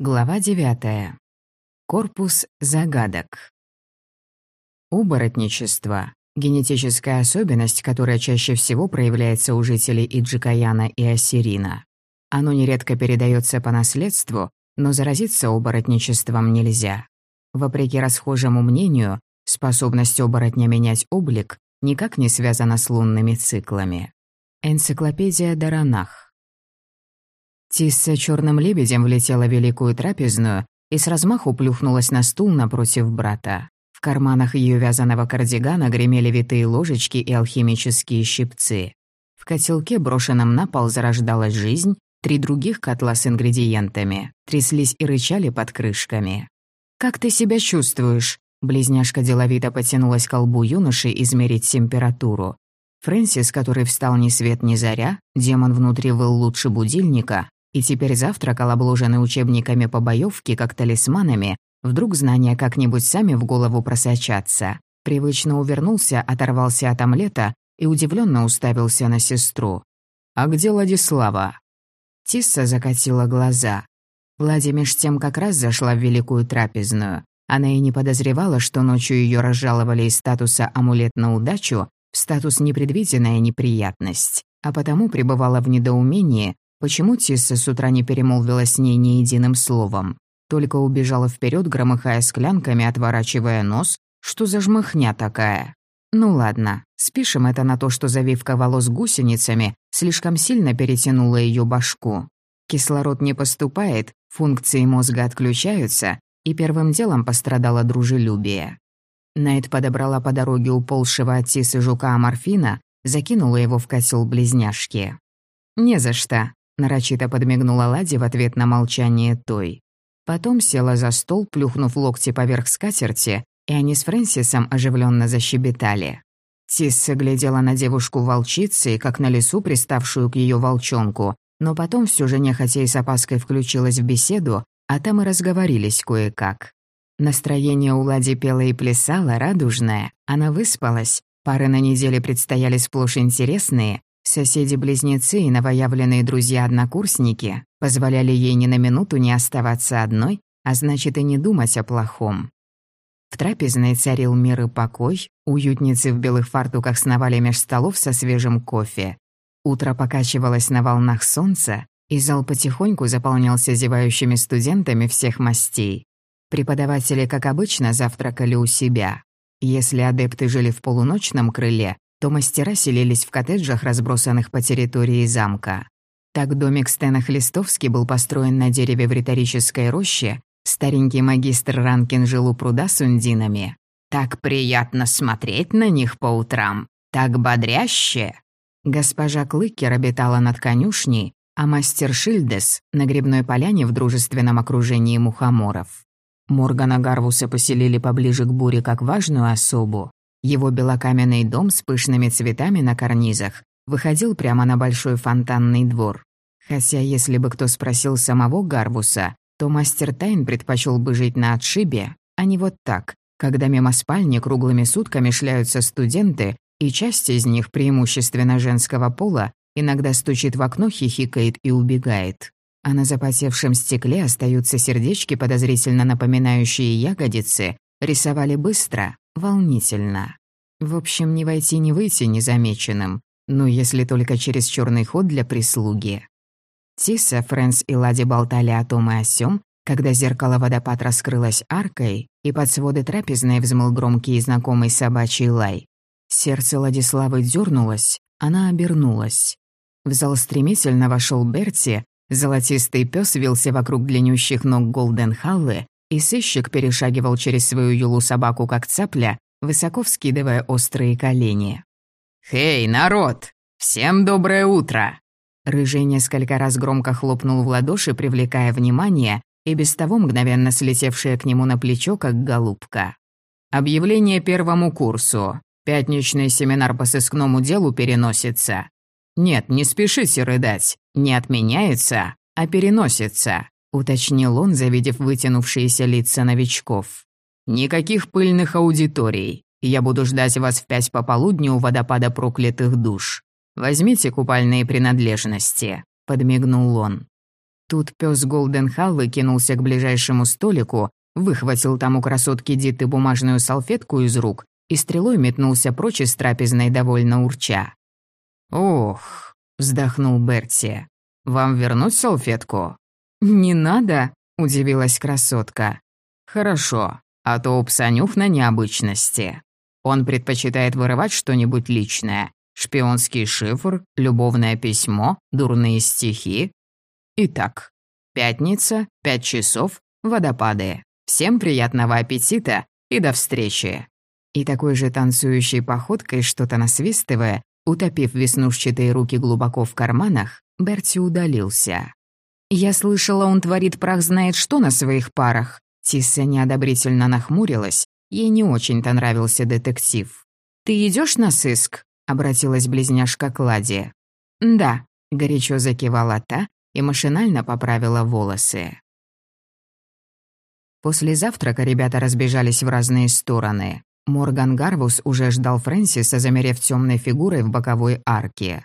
Глава 9. Корпус загадок. Оборотничество – генетическая особенность, которая чаще всего проявляется у жителей Иджикаяна и Ассирина. Оно нередко передается по наследству, но заразиться оборотничеством нельзя. Вопреки расхожему мнению, способность оборотня менять облик никак не связана с лунными циклами. Энциклопедия Даранах. Тисса черным лебедем влетела в великую трапезную и с размаху плюхнулась на стул напротив брата. В карманах ее вязаного кардигана гремели витые ложечки и алхимические щипцы. В котелке, брошенном на пол, зарождалась жизнь, три других котла с ингредиентами тряслись и рычали под крышками. «Как ты себя чувствуешь?» Близняшка деловито потянулась к колбу юноши измерить температуру. Фрэнсис, который встал ни свет ни заря, демон внутри выл лучше будильника, и теперь завтракал, обложенный учебниками по боевке, как талисманами, вдруг знания как-нибудь сами в голову просочатся. Привычно увернулся, оторвался от омлета и удивленно уставился на сестру. «А где Владислава?» Тисса закатила глаза. Влади меж тем как раз зашла в великую трапезную. Она и не подозревала, что ночью ее разжаловали из статуса «амулет на удачу» в статус «непредвиденная неприятность», а потому пребывала в недоумении, Почему Тисса с утра не перемолвилась с ней ни единым словом? Только убежала вперед, громыхая склянками, отворачивая нос. Что за жмыхня такая? Ну ладно, спишем это на то, что завивка волос гусеницами слишком сильно перетянула ее башку. Кислород не поступает, функции мозга отключаются, и первым делом пострадало дружелюбие. Найт подобрала по дороге уползшего от Тисы жука Аморфина, закинула его в котел близняшки. «Не за что», Нарочито подмигнула Ладе в ответ на молчание той. Потом села за стол, плюхнув локти поверх скатерти, и они с Фрэнсисом оживленно защебетали. Тисса глядела на девушку волчицы, как на лесу, приставшую к ее волчонку, но потом все же нехотя и с опаской включилась в беседу, а там и разговорились кое-как. Настроение у Лади пело и плясало, радужное, она выспалась, пары на неделе предстояли сплошь интересные, Соседи-близнецы и новоявленные друзья-однокурсники позволяли ей ни на минуту не оставаться одной, а значит и не думать о плохом. В трапезной царил мир и покой, уютницы в белых фартуках сновали меж столов со свежим кофе. Утро покачивалось на волнах солнца, и зал потихоньку заполнялся зевающими студентами всех мастей. Преподаватели, как обычно, завтракали у себя. Если адепты жили в полуночном крыле, то мастера селились в коттеджах, разбросанных по территории замка. Так домик Стена Хлистовский был построен на дереве в риторической роще, старенький магистр Ранкин жил у пруда с ундинами. Так приятно смотреть на них по утрам, так бодряще. Госпожа Клыкер обитала над конюшней, а мастер Шильдес — на грибной поляне в дружественном окружении мухоморов. Моргана Гарвуса поселили поближе к буре как важную особу, его белокаменный дом с пышными цветами на карнизах выходил прямо на большой фонтанный двор. Хотя если бы кто спросил самого Гарбуса, то мастер Тайн предпочел бы жить на отшибе, а не вот так, когда мимо спальни круглыми сутками шляются студенты, и часть из них, преимущественно женского пола, иногда стучит в окно, хихикает и убегает. А на запотевшем стекле остаются сердечки, подозрительно напоминающие ягодицы, рисовали быстро, волнительно. В общем, не войти, не выйти незамеченным, ну, если только через черный ход для прислуги. Тиса, Фрэнс и Лади болтали о том и о сём, когда зеркало водопад раскрылось аркой, и под своды трапезной взмыл громкий и знакомый собачий лай. Сердце Ладиславы дернулось, она обернулась. В зал стремительно вошел Берти, золотистый пес вился вокруг длиннющих ног Голден Халлы, и сыщик перешагивал через свою юлу собаку как цапля, высоко вскидывая острые колени. «Хей, народ! Всем доброе утро!» Рыжий несколько раз громко хлопнул в ладоши, привлекая внимание, и без того мгновенно слетевшая к нему на плечо, как голубка. «Объявление первому курсу. Пятничный семинар по сыскному делу переносится. Нет, не спешите рыдать. Не отменяется, а переносится уточнил он, завидев вытянувшиеся лица новичков. «Никаких пыльных аудиторий. Я буду ждать вас в пять пополудни у водопада проклятых душ. Возьмите купальные принадлежности», — подмигнул он. Тут пес Голден Халвы кинулся к ближайшему столику, выхватил там у красотки Диты бумажную салфетку из рук и стрелой метнулся прочь из трапезной довольно урча. «Ох», — вздохнул Берти, — «вам вернуть салфетку?» «Не надо», — удивилась красотка. «Хорошо, а то у пса на необычности. Он предпочитает вырывать что-нибудь личное. Шпионский шифр, любовное письмо, дурные стихи. Итак, пятница, пять часов, водопады. Всем приятного аппетита и до встречи!» И такой же танцующей походкой, что-то насвистывая, утопив веснушчатые руки глубоко в карманах, Берти удалился. «Я слышала, он творит прах знает что на своих парах». Тисса неодобрительно нахмурилась, ей не очень-то нравился детектив. «Ты идешь на сыск?» — обратилась близняшка к. «Да», — горячо закивала та и машинально поправила волосы. После завтрака ребята разбежались в разные стороны. Морган Гарвус уже ждал Фрэнсиса, замерев темной фигурой в боковой арке.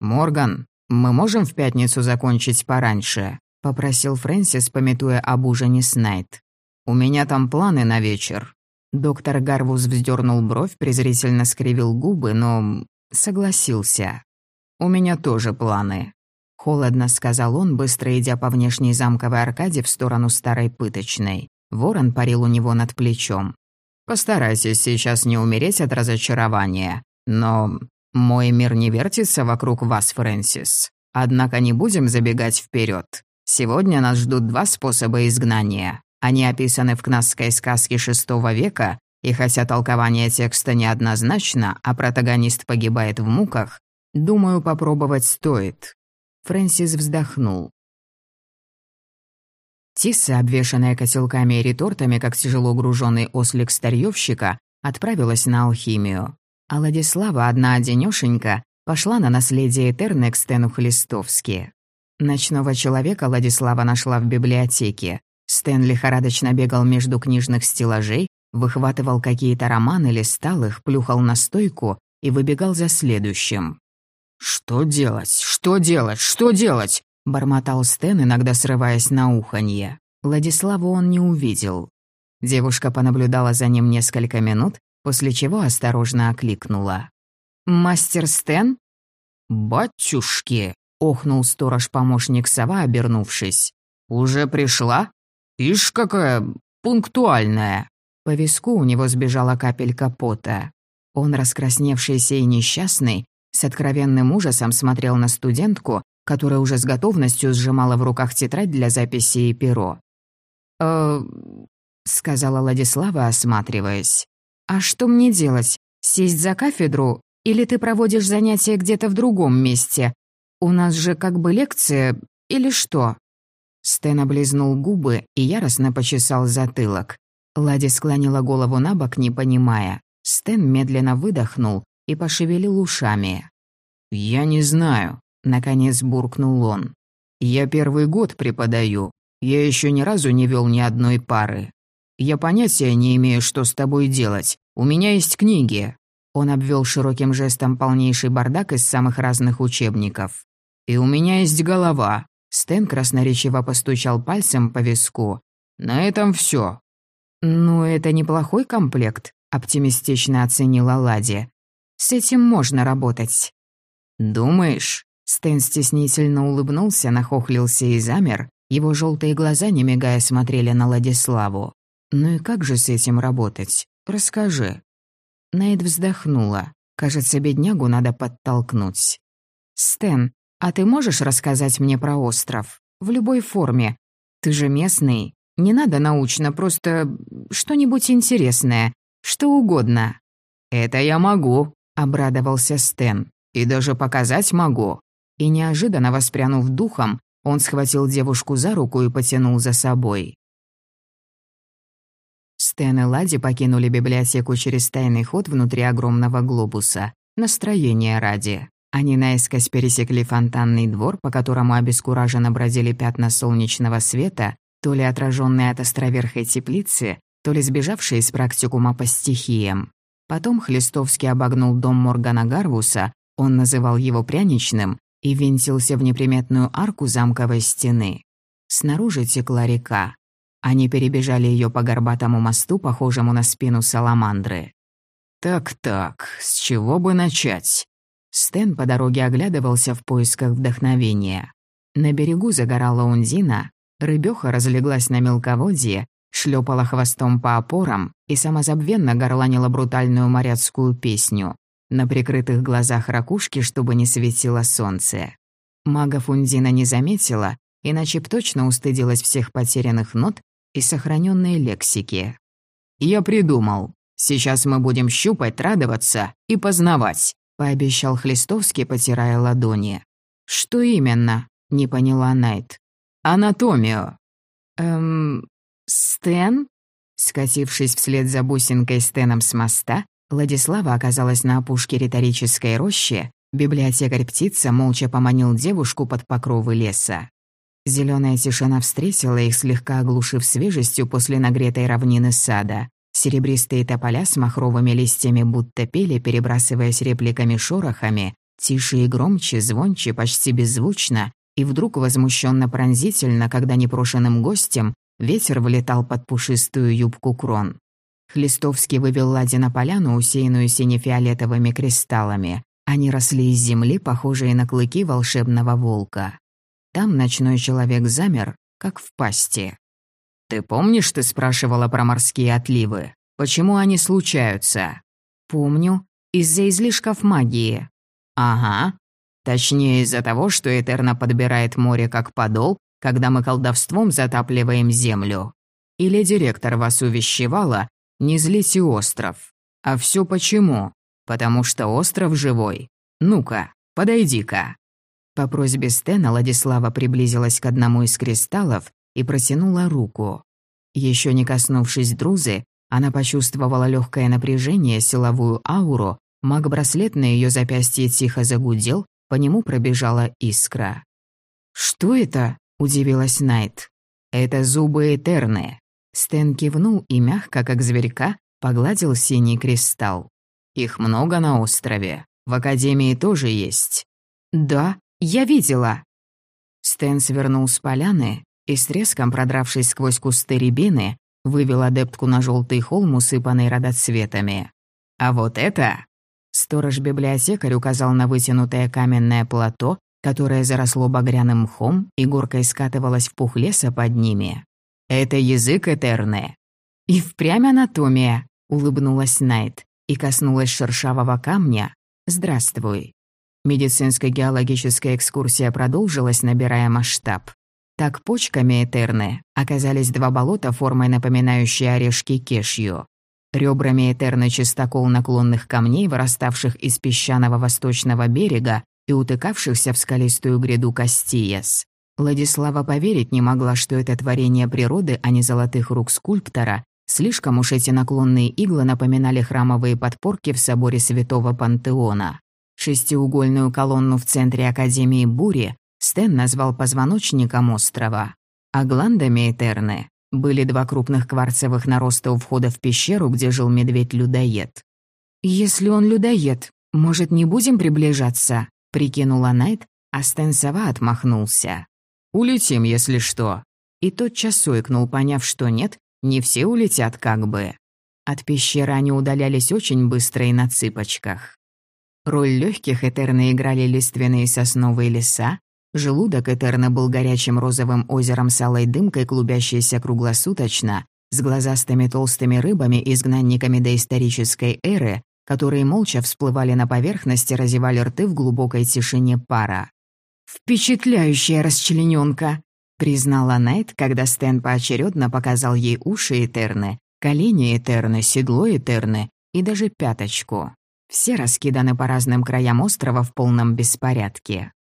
«Морган, мы можем в пятницу закончить пораньше?» — попросил Фрэнсис, пометуя об ужине с. «У меня там планы на вечер». Доктор Гарвус вздернул бровь, презрительно скривил губы, но согласился. «У меня тоже планы», — холодно сказал он, быстро идя по внешней замковой аркаде в сторону старой пыточной. Ворон парил у него над плечом. «Постарайтесь сейчас не умереть от разочарования. Но мой мир не вертится вокруг вас, Фрэнсис. Однако не будем забегать вперед. Сегодня нас ждут два способа изгнания. Они описаны в кнасской сказке шестого века, и хотя толкование текста неоднозначно, а протагонист погибает в муках, думаю, попробовать стоит». Фрэнсис вздохнул. Тисса, обвешанная котелками и ретортами, как тяжело груженный ослик старьевщика, отправилась на алхимию. А Владислава, одна одинёшенька, пошла на наследие Этерны к Стэну Хлистовски. Ночного человека Владислава нашла в библиотеке. Стэн лихорадочно бегал между книжных стеллажей, выхватывал какие-то романы, листал их, плюхал на стойку и выбегал за следующим. «Что делать? Что делать? Что делать?» Бормотал Стэн, иногда срываясь на уханье. Владиславу он не увидел. Девушка понаблюдала за ним несколько минут, после чего осторожно окликнула. «Мастер Стэн?» «Батюшки!» — охнул сторож-помощник сова, обернувшись. «Уже пришла? Ишь, какая пунктуальная!» По виску у него сбежала капелька пота. Он, раскрасневшийся и несчастный, с откровенным ужасом смотрел на студентку, которая уже с готовностью сжимала в руках тетрадь для записи и перо. «Э...» — сказала Владислава, осматриваясь. «А что мне делать? Сесть за кафедру? Или ты проводишь занятия где-то в другом месте? У нас же как бы лекция или что?» Стэн облизнул губы и яростно почесал затылок. Лади склонила голову на бок, не понимая. Стэн медленно выдохнул и пошевелил ушами. «Я не знаю», Наконец буркнул он. «Я первый год преподаю. Я еще ни разу не вел ни одной пары. Я понятия не имею, что с тобой делать. У меня есть книги». Он обвел широким жестом полнейший бардак из самых разных учебников. «И у меня есть голова». Стэн красноречиво постучал пальцем по виску. «На этом все. «Ну, это неплохой комплект», — оптимистично оценила Лади. «С этим можно работать». «Думаешь?» Стэн стеснительно улыбнулся, нахохлился и замер. Его желтые глаза, не мигая, смотрели на Владиславу. «Ну и как же с этим работать? Расскажи». Найд вздохнула. Кажется, беднягу надо подтолкнуть. «Стэн, а ты можешь рассказать мне про остров? В любой форме. Ты же местный. Не надо научно, просто что-нибудь интересное. Что угодно». «Это я могу», — обрадовался Стэн. «И даже показать могу и, неожиданно воспрянув духом, он схватил девушку за руку и потянул за собой. Стэн и Лади покинули библиотеку через тайный ход внутри огромного глобуса. Настроение ради. Они наискось пересекли фонтанный двор, по которому обескураженно бродили пятна солнечного света, то ли отраженные от островерхой теплицы, то ли сбежавшие из практикума по стихиям. Потом Хлестовский обогнул дом Моргана Гарвуса, он называл его пряничным, и винтился в неприметную арку замковой стены. Снаружи текла река. Они перебежали ее по горбатому мосту, похожему на спину саламандры. «Так-так, с чего бы начать?» Стэн по дороге оглядывался в поисках вдохновения. На берегу загорала Ундина, рыбёха разлеглась на мелководье, шлепала хвостом по опорам и самозабвенно горланила брутальную моряцкую песню. На прикрытых глазах ракушки, чтобы не светило солнце. Мага Фундина не заметила, иначе б точно устыдилась всех потерянных нот и сохраненной лексики. «Я придумал. Сейчас мы будем щупать, радоваться и познавать», пообещал Хлистовский, потирая ладони. «Что именно?» — не поняла Найт. «Анатомию». «Эм... Стэн?» Скатившись вслед за бусинкой Стэном с моста, Владислава оказалась на опушке риторической рощи, библиотекарь-птица молча поманил девушку под покровы леса. Зеленая тишина встретила их, слегка оглушив свежестью после нагретой равнины сада. Серебристые тополя с махровыми листьями будто пели, перебрасываясь репликами-шорохами, тише и громче, звонче, почти беззвучно, и вдруг возмущенно пронзительно, когда непрошенным гостем ветер влетал под пушистую юбку крон. Хлистовский вывел Лади на поляну, усеянную сине-фиолетовыми кристаллами. Они росли из земли, похожие на клыки волшебного волка. Там ночной человек замер, как в пасти. «Ты помнишь, ты спрашивала про морские отливы? Почему они случаются?» «Помню. Из-за излишков магии». «Ага. Точнее, из-за того, что Этерна подбирает море как подол, когда мы колдовством затапливаем землю. Или директор вас увещевала, не злите остров. А все почему? Потому что остров живой. Ну-ка, подойди-ка». По просьбе Стена Ладислава приблизилась к одному из кристаллов и протянула руку. Еще не коснувшись друзы, она почувствовала легкое напряжение, силовую ауру, маг-браслет на ее запястье тихо загудел, по нему пробежала искра. «Что это?» – удивилась Найт. «Это зубы Этерны». Стэн кивнул и мягко, как зверька, погладил синий кристалл. «Их много на острове. В Академии тоже есть». «Да, я видела». Стэн свернул с поляны и с треском, продравшись сквозь кусты рябины, вывел адептку на желтый холм, усыпанный родоцветами. «А вот это...» Сторож-библиотекарь указал на вытянутое каменное плато, которое заросло багряным мхом и горкой скатывалось в пух леса под ними. «Это язык Этерны». «И впрямь анатомия», — улыбнулась Найт и коснулась шершавого камня. «Здравствуй». Медицинско-геологическая экскурсия продолжилась, набирая масштаб. Так почками Этерны оказались два болота, формой напоминающие орешки кешью. Ребрами Этерны чистокол наклонных камней, выраставших из песчаного восточного берега и утыкавшихся в скалистую гряду Кастиес. Владислава поверить не могла, что это творение природы, а не золотых рук скульптора. Слишком уж эти наклонные иглы напоминали храмовые подпорки в соборе Святого Пантеона. Шестиугольную колонну в центре Академии Бури Стэн назвал позвоночником острова. А гландами Этерны были два крупных кварцевых нароста у входа в пещеру, где жил медведь-людоед. «Если он людоед, может, не будем приближаться?» — прикинула Найт, а Стэн сова отмахнулся. «Улетим, если что». И тотчас сойкнул, поняв, что нет, не все улетят как бы. От пещеры они удалялись очень быстро и на цыпочках. Роль легких Этерны играли лиственные сосновые леса, желудок Этерна был горячим розовым озером с алой дымкой, клубящейся круглосуточно, с глазастыми толстыми рыбами, изгнанниками доисторической эры, которые молча всплывали на поверхность и разевали рты в глубокой тишине пара. «Впечатляющая расчленёнка!» — признала Найт, когда Стэн поочередно показал ей уши Этерны, колени Этерны, седло Этерны и даже пяточку. Все раскиданы по разным краям острова в полном беспорядке.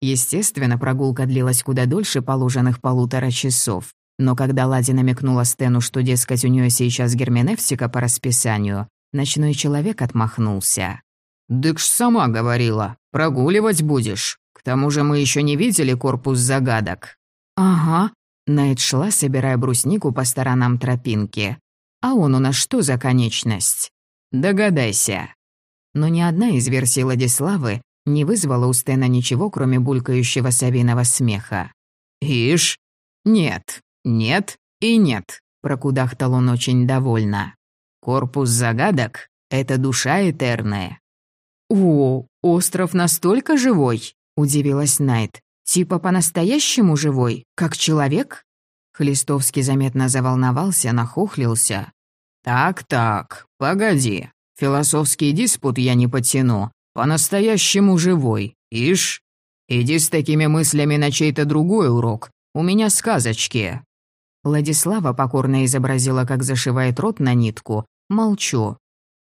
Естественно, прогулка длилась куда дольше положенных полутора часов. Но когда Лади намекнула Стэну, что, дескать, у нее сейчас герменевтика по расписанию, ночной человек отмахнулся. «Дык ж сама говорила, прогуливать будешь. К тому же мы еще не видели корпус загадок». «Ага», — Найт шла, собирая бруснику по сторонам тропинки. «А он у нас что за конечность?» «Догадайся». Но ни одна из версий Владиславы не вызвала у Стена ничего, кроме булькающего совиного смеха. «Ишь, «Нет, нет и нет», — прокудахтал он очень довольно. «Корпус загадок — это душа этерная». «О, остров настолько живой?» — удивилась Найт. «Типа по-настоящему живой, как человек?» Хлистовский заметно заволновался, нахохлился. «Так-так, погоди. Философский диспут я не потяну. По-настоящему живой. Ишь, иди с такими мыслями на чей-то другой урок. У меня сказочки». Владислава покорно изобразила, как зашивает рот на нитку. Молчу.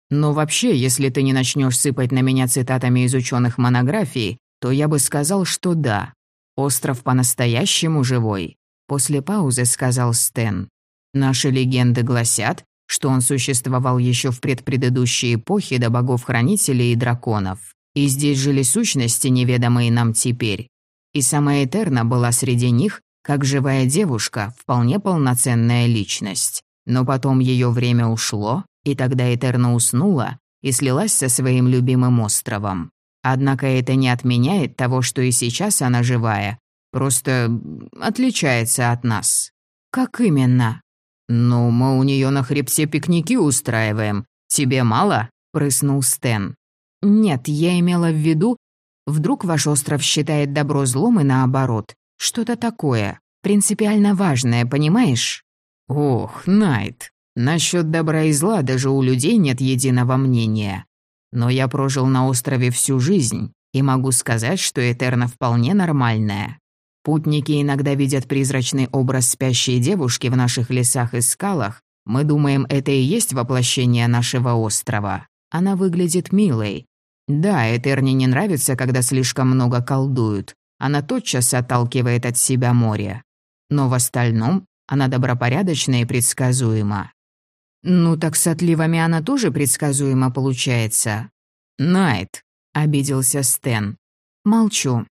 «Но вообще, если ты не начнешь сыпать на меня цитатами из ученых монографий, то я бы сказал, что да. Остров по-настоящему живой». После паузы сказал Стэн. «Наши легенды гласят, что он существовал еще в предпредыдущей эпохе до богов-хранителей и драконов. И здесь жили сущности, неведомые нам теперь. И сама Этерна была среди них, как живая девушка, вполне полноценная личность. Но потом ее время ушло, и тогда Этерна уснула и слилась со своим любимым островом. Однако это не отменяет того, что и сейчас она живая, просто отличается от нас. Как именно? Ну, мы у нее на хребте пикники устраиваем. Тебе мало? прыснул Стэн. Нет, я имела в виду, вдруг ваш остров считает добро злом и наоборот. Что-то такое, принципиально важное, понимаешь? Ох, Найт, насчет добра и зла даже у людей нет единого мнения. Но я прожил на острове всю жизнь и могу сказать, что Этерна вполне нормальная. Путники иногда видят призрачный образ спящей девушки в наших лесах и скалах. Мы думаем, это и есть воплощение нашего острова. Она выглядит милой. Да, Этерне не нравится, когда слишком много колдуют. Она тотчас отталкивает от себя море. Но в остальном она добропорядочна и предсказуема. «Ну так с отливами она тоже предсказуема получается». «Найт», — обиделся Стэн. «Молчу».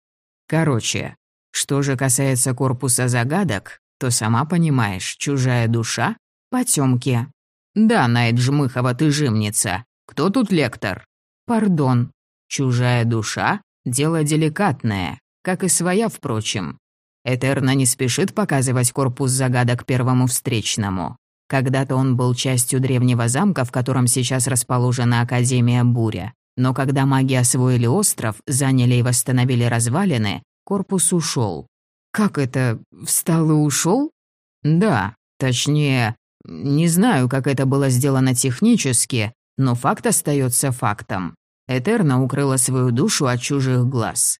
«Короче, что же касается корпуса загадок, то сама понимаешь, чужая душа — потёмки». «Да, Найт Жмыхова, ты жимница. Кто тут лектор?» «Пардон». «Чужая душа — дело деликатное, как и своя, впрочем. Этерна не спешит показывать корпус загадок первому встречному. Когда-то он был частью древнего замка, в котором сейчас расположена Академия Буря. Но когда маги освоили остров, заняли и восстановили развалины, корпус ушел. «Как это? Встал и ушел? «Да, точнее, не знаю, как это было сделано технически, но факт остается фактом. Этерна укрыла свою душу от чужих глаз.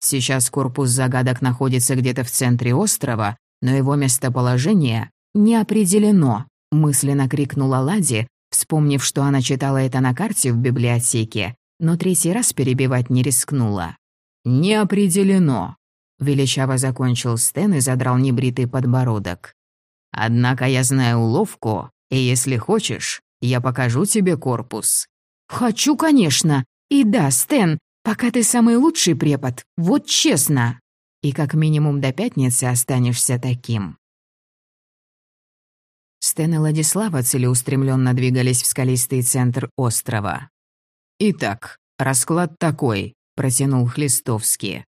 Сейчас корпус загадок находится где-то в центре острова, но его местоположение не определено, мысленно крикнула Лади, вспомнив, что она читала это на карте в библиотеке, но третий раз перебивать не рискнула. «Не определено», — величаво закончил Стэн и задрал небритый подбородок. «Однако я знаю уловку, и если хочешь, я покажу тебе корпус». «Хочу, конечно. И да, Стэн, пока ты самый лучший препод, вот честно. И как минимум до пятницы останешься таким». Стэн и Владислава целеустремленно двигались в скалистый центр острова. «Итак, расклад такой», — протянул Хлистовский.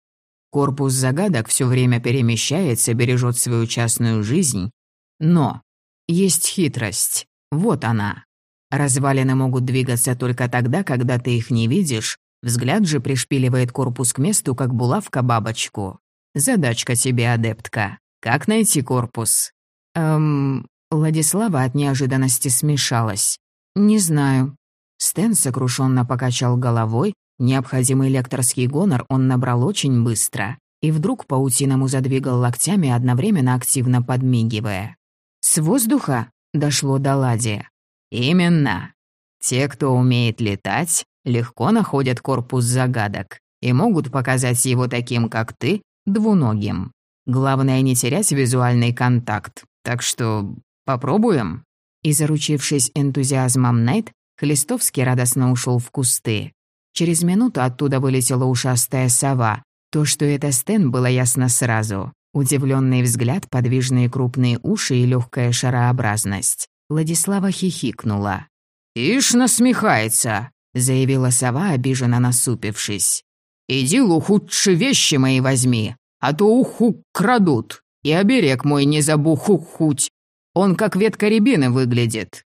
«Корпус загадок все время перемещается, бережет свою частную жизнь. Но есть хитрость. Вот она. Развалины могут двигаться только тогда, когда ты их не видишь, взгляд же пришпиливает корпус к месту, как булавка бабочку. Задачка тебе, адептка. Как найти корпус? Эм... Владислава от неожиданности смешалась. «Не знаю». Стэн сокрушенно покачал головой, необходимый лекторский гонор он набрал очень быстро, и вдруг паутиному задвигал локтями, одновременно активно подмигивая. «С воздуха?» — дошло до Лади. Именно. Те, кто умеет летать, легко находят корпус загадок и могут показать его таким, как ты, двуногим. Главное не терять визуальный контакт. Так что попробуем. И заручившись энтузиазмом Найт, Хлистовский радостно ушел в кусты. Через минуту оттуда вылетела ушастая сова. То, что это Стэн, было ясно сразу. Удивленный взгляд, подвижные крупные уши и легкая шарообразность. Владислава хихикнула. «Ишь насмехается», — заявила сова, обиженно насупившись. «Иди лучше вещи мои возьми, а то уху крадут. И оберег мой не забуху-хуть. Он как ветка рябины выглядит».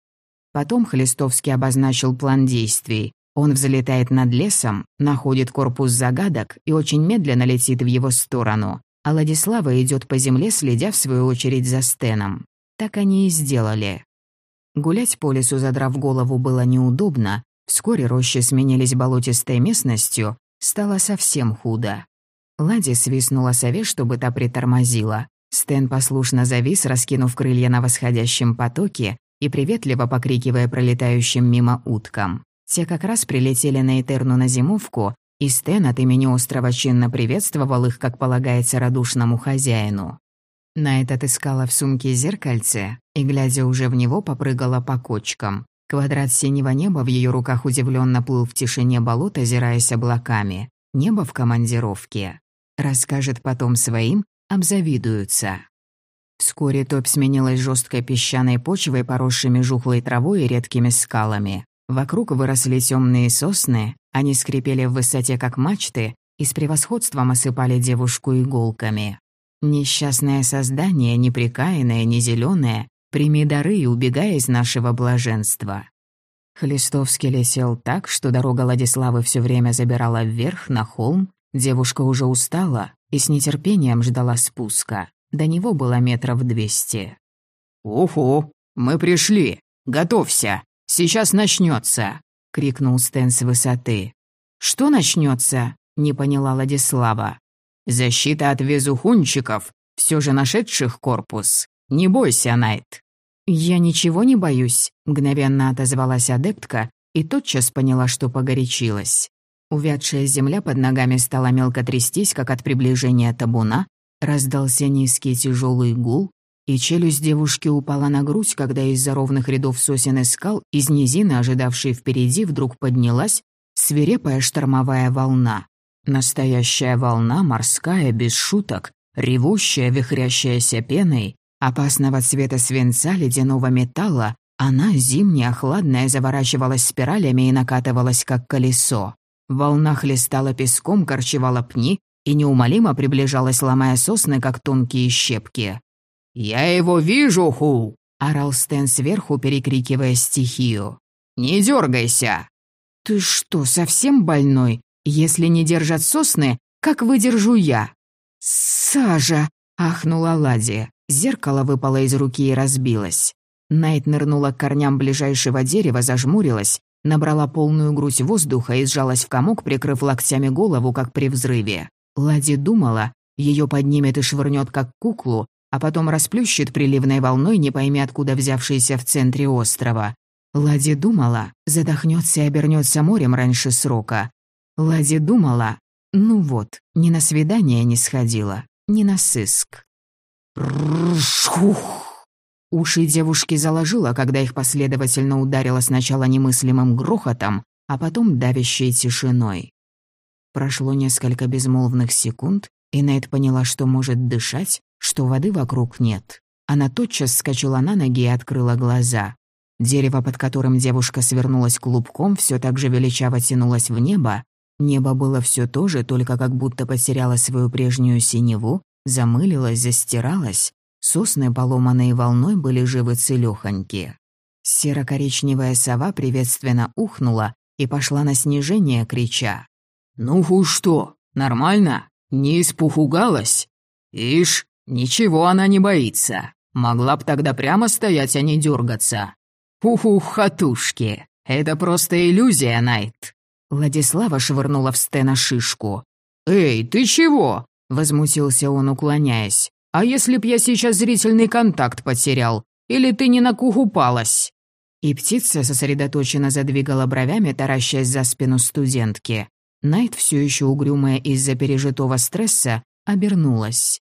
Потом Хлестовский обозначил план действий. Он взлетает над лесом, находит корпус загадок и очень медленно летит в его сторону. А Владислава идет по земле, следя в свою очередь за Стеном. Так они и сделали. Гулять по лесу, задрав голову, было неудобно. Вскоре рощи сменились болотистой местностью, стало совсем худо. Лади свистнула сове, чтобы та притормозила. Стэн послушно завис, раскинув крылья на восходящем потоке и приветливо покрикивая пролетающим мимо уткам. Те как раз прилетели на Этерну на зимовку, и Стэн от имени острова чинно приветствовал их, как полагается, радушному хозяину. Найт отыскала в сумке зеркальце и, глядя уже в него, попрыгала по кочкам. Квадрат синего неба в ее руках удивленно плыл в тишине болот, озираясь облаками. Небо в командировке. Расскажет потом своим, обзавидуются. Вскоре топь сменилась жесткой песчаной почвой, поросшими жухлой травой и редкими скалами. Вокруг выросли темные сосны, они скрипели в высоте, как мачты, и с превосходством осыпали девушку иголками. Несчастное создание, неприкаянное, не зеленое, прими дары и убегай из нашего блаженства. Хлестовский летел так, что дорога Ладиславы все время забирала вверх, на холм. Девушка уже устала и с нетерпением ждала спуска. До него было метров двести. «Уху, мы пришли! Готовься! Сейчас начнется!» — крикнул Стэн с высоты. «Что начнется? не поняла Ладислава. «Защита от везухунчиков, все же нашедших корпус. Не бойся, Найт». «Я ничего не боюсь», — мгновенно отозвалась адептка и тотчас поняла, что погорячилась. Увядшая земля под ногами стала мелко трястись, как от приближения табуна, раздался низкий тяжелый гул, и челюсть девушки упала на грудь, когда из-за ровных рядов сосен и скал из низины, ожидавшей впереди, вдруг поднялась свирепая штормовая волна. Настоящая волна, морская, без шуток, ревущая, вихрящаяся пеной, опасного цвета свинца, ледяного металла, она, зимняя, хладная, заворачивалась спиралями и накатывалась, как колесо. Волна хлестала песком, корчевала пни и неумолимо приближалась, ломая сосны, как тонкие щепки. «Я его вижу, Ху!» — орал Стэн сверху, перекрикивая стихию. «Не дергайся!» «Ты что, совсем больной? Если не держат сосны, как выдержу я?» «Сажа!» — ахнула Ладия. Зеркало выпало из руки и разбилось. Найт нырнула к корням ближайшего дерева, зажмурилась, набрала полную грудь воздуха и сжалась в комок, прикрыв локтями голову, как при взрыве. Лади думала, ее поднимет и швырнет, как куклу, а потом расплющит приливной волной, не пойми откуда взявшейся в центре острова. Лади думала, задохнется и обернется морем раньше срока. Лади думала, ну вот, ни на свидание не сходила, ни на сыск. Ршух! Уши девушки заложила, когда их последовательно ударило сначала немыслимым грохотом, а потом давящей тишиной. Прошло несколько безмолвных секунд, и Нейт поняла, что может дышать, что воды вокруг нет. Она тотчас скачала на ноги и открыла глаза. Дерево, под которым девушка свернулась клубком, все так же величаво тянулось в небо. Небо было все то же, только как будто потеряло свою прежнюю синеву, замылилось, застиралось. Сосны, поломанные волной, были живы целёхоньки. Серо-коричневая сова приветственно ухнула и пошла на снижение, крича. «Ну ху что, нормально? Не испугалась? Ишь, «Ничего она не боится. Могла б тогда прямо стоять, а не дергаться. Ух-ух, хатушки. Это просто иллюзия, Найт». Владислава швырнула в Стена шишку. «Эй, ты чего?» — возмутился он, уклоняясь. «А если б я сейчас зрительный контакт потерял? Или ты не на кух упалась?» И птица сосредоточенно задвигала бровями, таращаясь за спину студентки. Найт, все еще угрюмая из-за пережитого стресса, обернулась.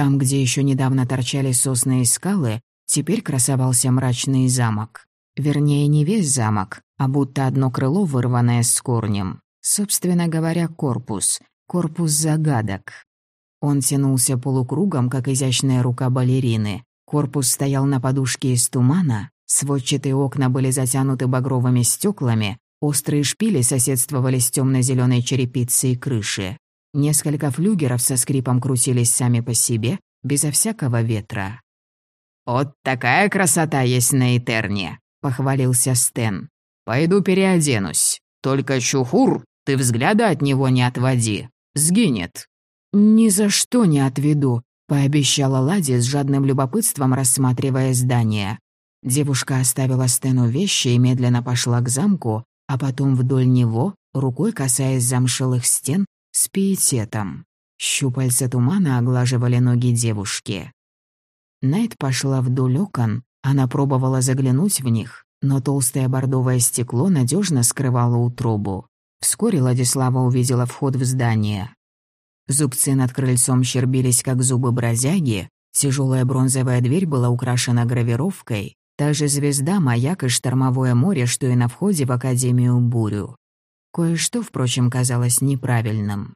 Там, где еще недавно торчали сосны и скалы, теперь красовался мрачный замок. Вернее, не весь замок, а будто одно крыло, вырванное с корнем. Собственно говоря, корпус. Корпус загадок. Он тянулся полукругом, как изящная рука балерины. Корпус стоял на подушке из тумана, сводчатые окна были затянуты багровыми стеклами, острые шпили соседствовали с темно-зеленой черепицей крыши. Несколько флюгеров со скрипом крутились сами по себе, безо всякого ветра. «Вот такая красота есть на Этерне», — похвалился Стэн. «Пойду переоденусь. Только чухур, ты взгляда от него не отводи. Сгинет». «Ни за что не отведу», — пообещала Лади с жадным любопытством, рассматривая здание. Девушка оставила Стэну вещи и медленно пошла к замку, а потом вдоль него, рукой касаясь замшелых стен, с пиететом. Щупальца тумана оглаживали ноги девушки. Найт пошла вдоль окон, она пробовала заглянуть в них, но толстое бордовое стекло надежно скрывало утробу. Вскоре Владислава увидела вход в здание. Зубцы над крыльцом щербились, как зубы бродяги, тяжелая бронзовая дверь была украшена гравировкой, та же звезда, маяк и штормовое море, что и на входе в Академию Бурю. Кое-что, впрочем, казалось неправильным.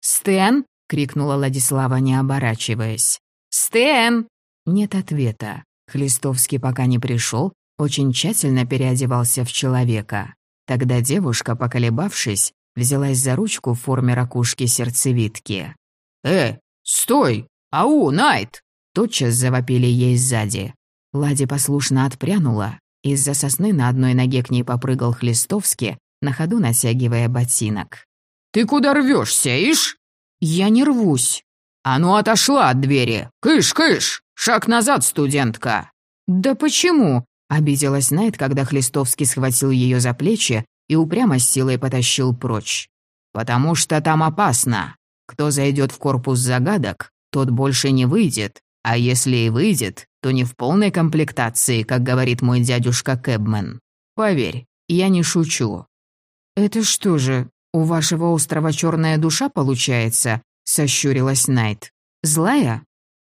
«Стэн!» — крикнула Владислава, не оборачиваясь. «Стэн!» Нет ответа. Хлистовский пока не пришел, очень тщательно переодевался в человека. Тогда девушка, поколебавшись, взялась за ручку в форме ракушки сердцевидки. «Э, стой! Ау, Найт!» Тотчас завопили ей сзади. Лади послушно отпрянула. Из-за сосны на одной ноге к ней попрыгал Хлистовский, на ходу натягивая ботинок. «Ты куда рвешься, ишь?» «Я не рвусь». «А ну отошла от двери! Кыш, кыш! Шаг назад, студентка!» «Да почему?» — обиделась Найт, когда Хлистовский схватил ее за плечи и упрямо с силой потащил прочь. «Потому что там опасно. Кто зайдет в корпус загадок, тот больше не выйдет, а если и выйдет, то не в полной комплектации, как говорит мой дядюшка Кэбмен. Поверь, я не шучу». «Это что же, у вашего острова черная душа получается?» — сощурилась Найт. «Злая?»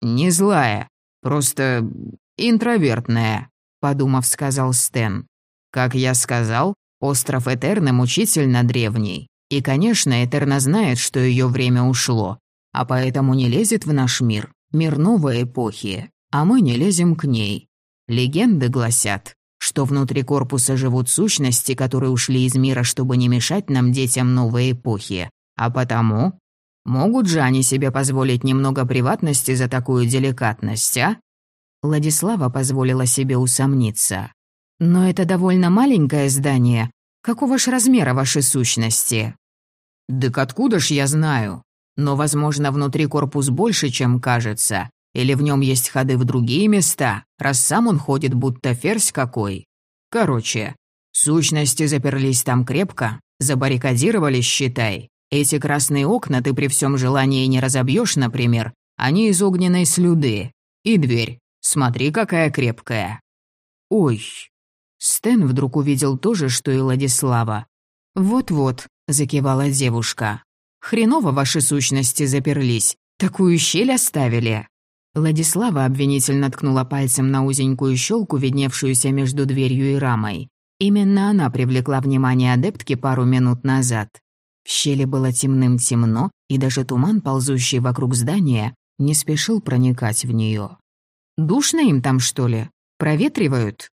«Не злая, просто интровертная», — подумав, сказал Стэн. «Как я сказал, остров Этерны мучительно древний. И, конечно, Этерна знает, что ее время ушло, а поэтому не лезет в наш мир, мир новой эпохи, а мы не лезем к ней. Легенды гласят, что внутри корпуса живут сущности, которые ушли из мира, чтобы не мешать нам, детям новой эпохи. А потому... Могут же они себе позволить немного приватности за такую деликатность, а? Владислава позволила себе усомниться. «Но это довольно маленькое здание. Какого ж размера ваши сущности?» «Так откуда ж я знаю? Но, возможно, внутри корпус больше, чем кажется. Или в нем есть ходы в другие места, раз сам он ходит, будто ферзь какой. Короче, сущности заперлись там крепко, забаррикадировались, считай. Эти красные окна ты при всем желании не разобьешь, например, они из огненной слюды. И дверь, смотри, какая крепкая. Ой. Стэн вдруг увидел то же, что и Владислава. «Вот-вот», — закивала девушка. «Хреново ваши сущности заперлись. Такую щель оставили». Владислава обвинительно ткнула пальцем на узенькую щелку, видневшуюся между дверью и рамой. Именно она привлекла внимание адептки пару минут назад. В щели было темным-темно, и даже туман, ползущий вокруг здания, не спешил проникать в нее. «Душно им там, что ли? Проветривают?»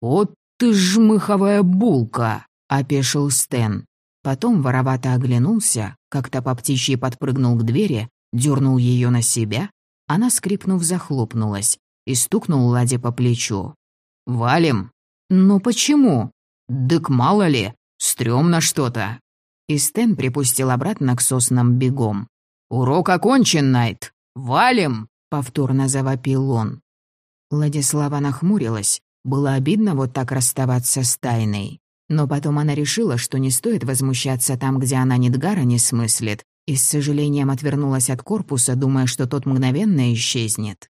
«Вот ты жмыховая булка!» — опешил Стэн. Потом воровато оглянулся, как-то по птичьи подпрыгнул к двери, дернул ее на себя она, скрипнув, захлопнулась и стукнул Ладе по плечу. «Валим?» «Но почему?» «Дык мало ли, стрёмно что-то». И Стэн припустил обратно к соснам бегом. «Урок окончен, Найт! Валим!» — повторно завопил он. Владислава нахмурилась. Было обидно вот так расставаться с тайной. Но потом она решила, что не стоит возмущаться там, где она Нидгара не смыслит, и с сожалением отвернулась от корпуса, думая, что тот мгновенно исчезнет.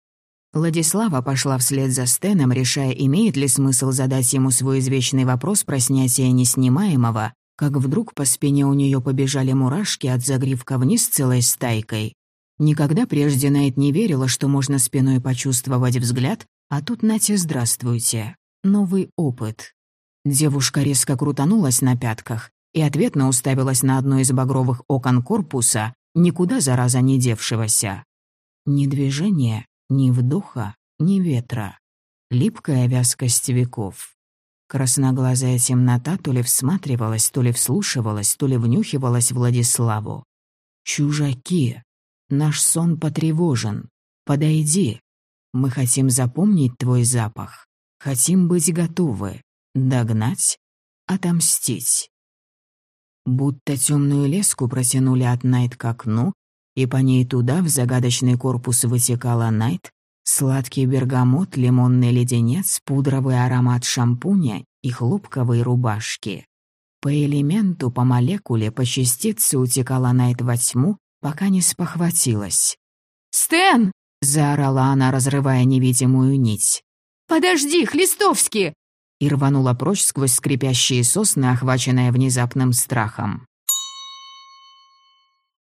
Владислава пошла вслед за Стеном, решая, имеет ли смысл задать ему свой извечный вопрос про снятие неснимаемого, как вдруг по спине у нее побежали мурашки от загривка вниз целой стайкой. Никогда прежде Найт не верила, что можно спиной почувствовать взгляд, а тут нате здравствуйте. Новый опыт. Девушка резко крутанулась на пятках, и ответно уставилась на одно из багровых окон корпуса, никуда, зараза, не девшегося. Ни движения, ни вдоха, ни ветра. Липкая вязкость веков. Красноглазая темнота то ли всматривалась, то ли вслушивалась, то ли внюхивалась Владиславу. «Чужаки! Наш сон потревожен. Подойди. Мы хотим запомнить твой запах. Хотим быть готовы. Догнать. Отомстить. Будто темную леску протянули от Найт к окну, и по ней туда, в загадочный корпус, вытекала Найт, сладкий бергамот, лимонный леденец, пудровый аромат шампуня и хлопковые рубашки. По элементу, по молекуле, по частице утекала Найт во тьму, пока не спохватилась. «Стэн!» — заорала она, разрывая невидимую нить. «Подожди, Хлистовский!» И рванула прочь сквозь скрипящие сосны, охваченная внезапным страхом.